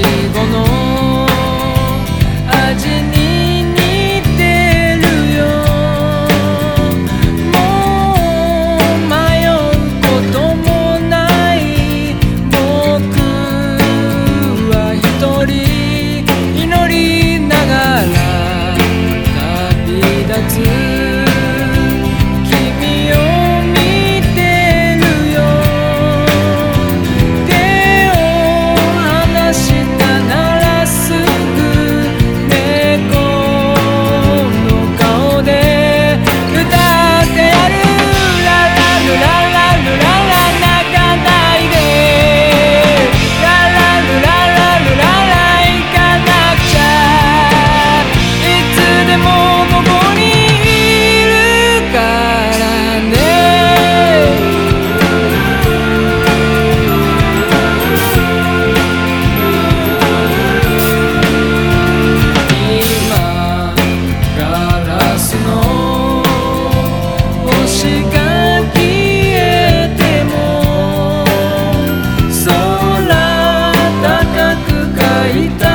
死後のいた